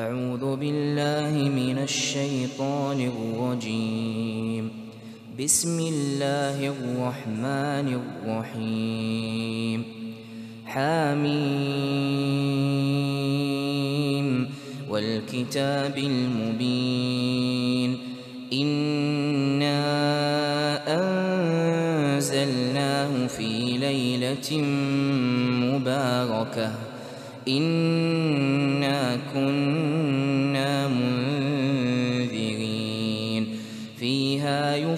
أعوذ بالله من الشيطان الرجيم. بسم الله الرحمن الرحيم. حاميم والكتاب المبين. إنا أنزلناه في ليلة مباركة. إنا كنا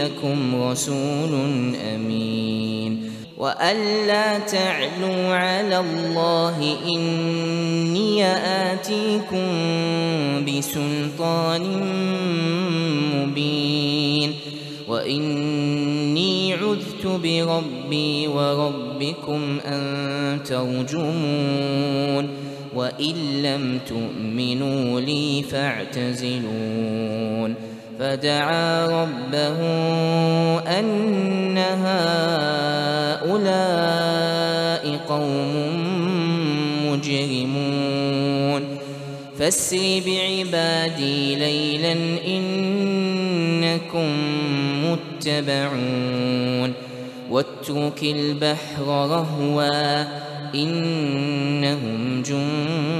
لكم رسول أمين. وألا تعلوا على الله إني آتيكم بسلطان مبين. وإني عذت بربي وربكم أن ترجمون. وإن لم تؤمنوا لي فاعتزلون. فدعا ربه أن هؤلاء قوم مجرمون. فاسر بعبادي ليلا إنكم متبعون. واترك البحر رهوا إنهم جند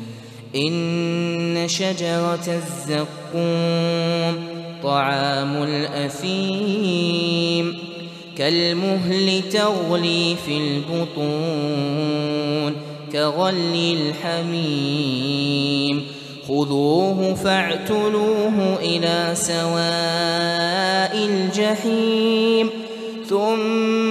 إن شجرة الزقوم طعام الأثيم كالمهل تغلي في البطون كغلي الحميم خذوه فاعتلوه إلى سواء الجحيم ثم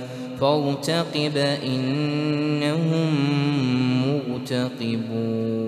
فارتقب إنهم مرتقبون.